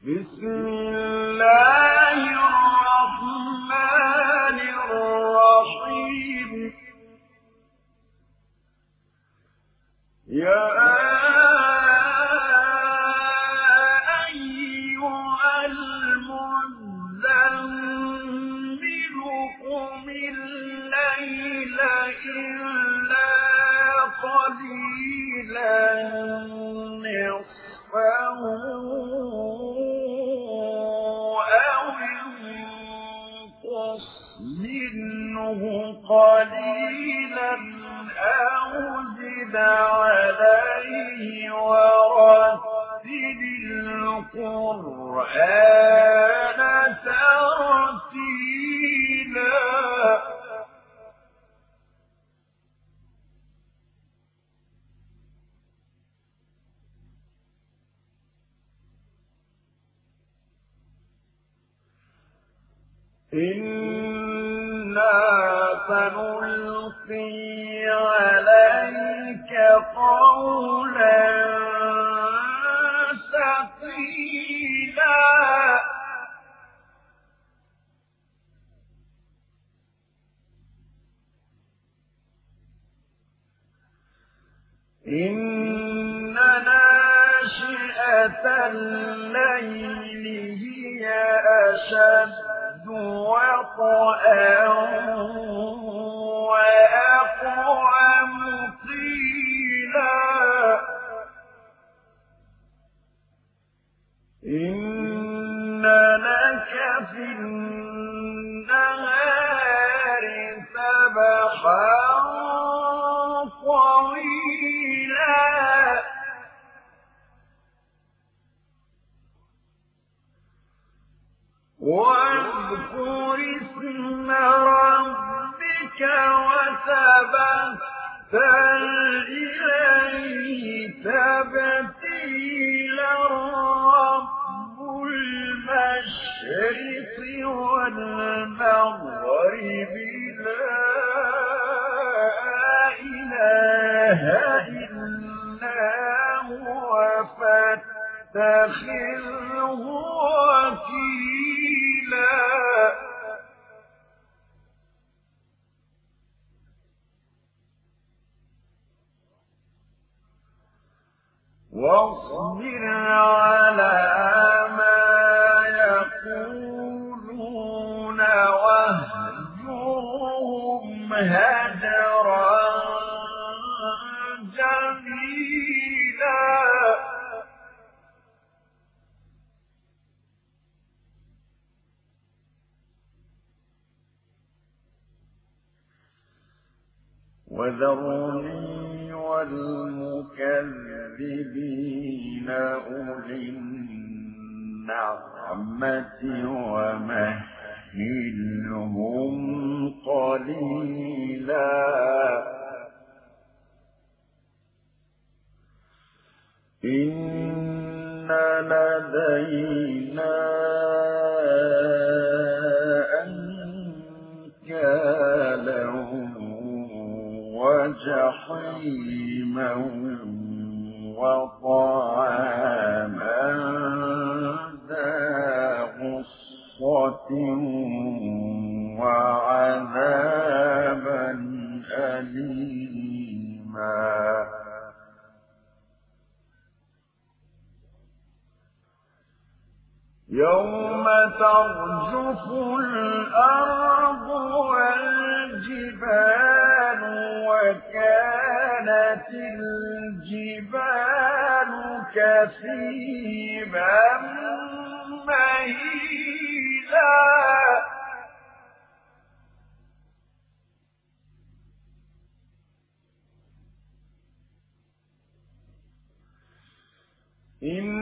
بسم الله الرحمن الرحيم. يا أيها إلا قليلا. قليلا أو زد عليه ورتل القرآن ترتيلا. إنا سنلقي عليك قولا ثقيلا. إن ناشئة الليل هي أشد وطئا وأقوم قيلا إن لك في النهار سبحا طويلا واذكر اسم ربك وتبتل إليه تبتيلا رب المشرق والمغرب لا إله إلا هو فاتخذه وكيلا واصبر على ما يقولون واهجرهم هجرا وذرني والمكذبين أولي النعمة ومهلهم قليلا. إن لدينا وجحيما وطعاما ذا غصة وعذابا أليما. يوم ترجف الأرض والجبال وكانت الجبال كثيبا مهيلا. إنا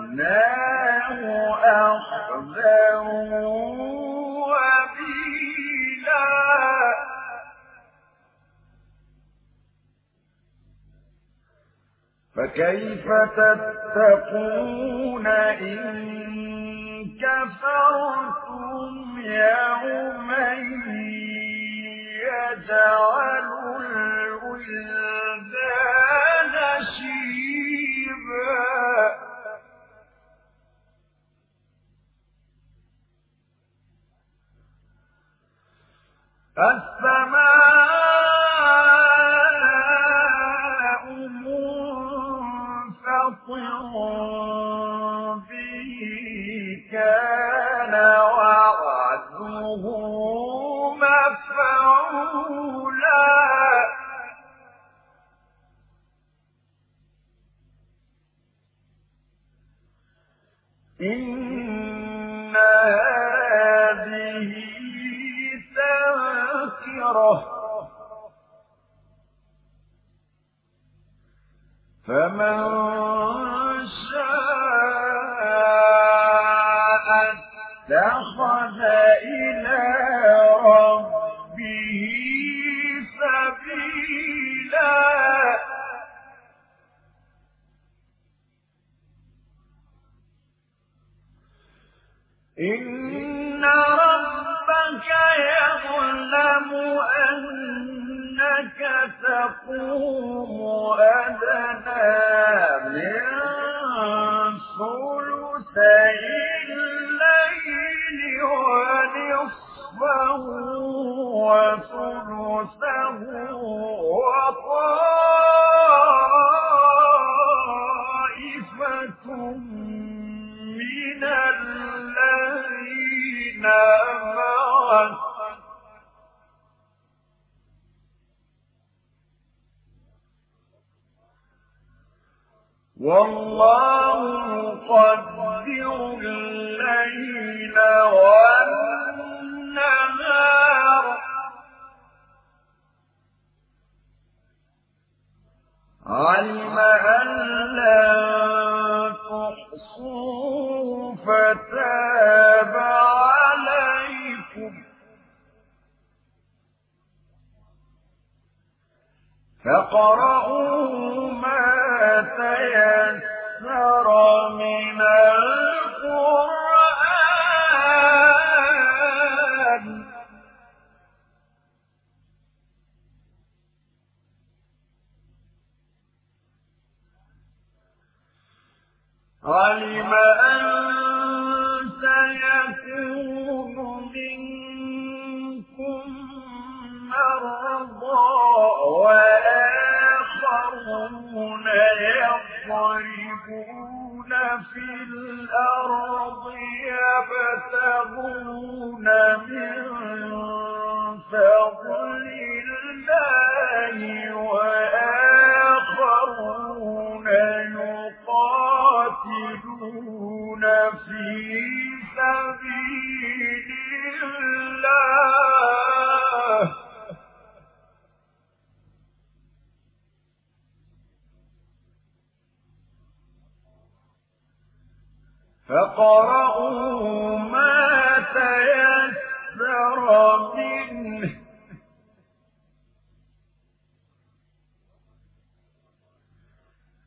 فأخذناه أخذا وبيلا فكيف تتقون إن كفرتم يومين يجعل الولدان السماء منفطر به كان وعده إن هذه فمن شاء اتخذ إلى ربه سبيلا إن تقوم أدنى من ثلثي الليل ونصفه وثلثه والله يقدر الليل والنهار. علم أن لا تحصوا فتاب عليكم. فقرأوا ما تيسر من القرآن. علم أن في الأرض يبتغون من فضل الله وآخرون يقاتلون في سبيل فقرأوا ما تيسر منه.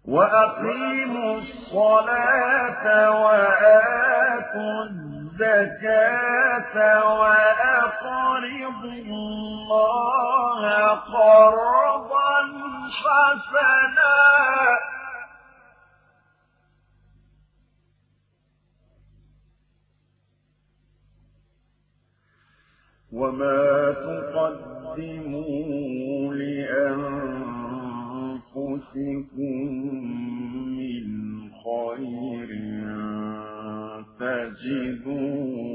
وأقيموا الصلاة وآتوا الزكاة وأقرضوا الله قرضا حسنا. وما تقدموا لأنفسكم من خير تجدوا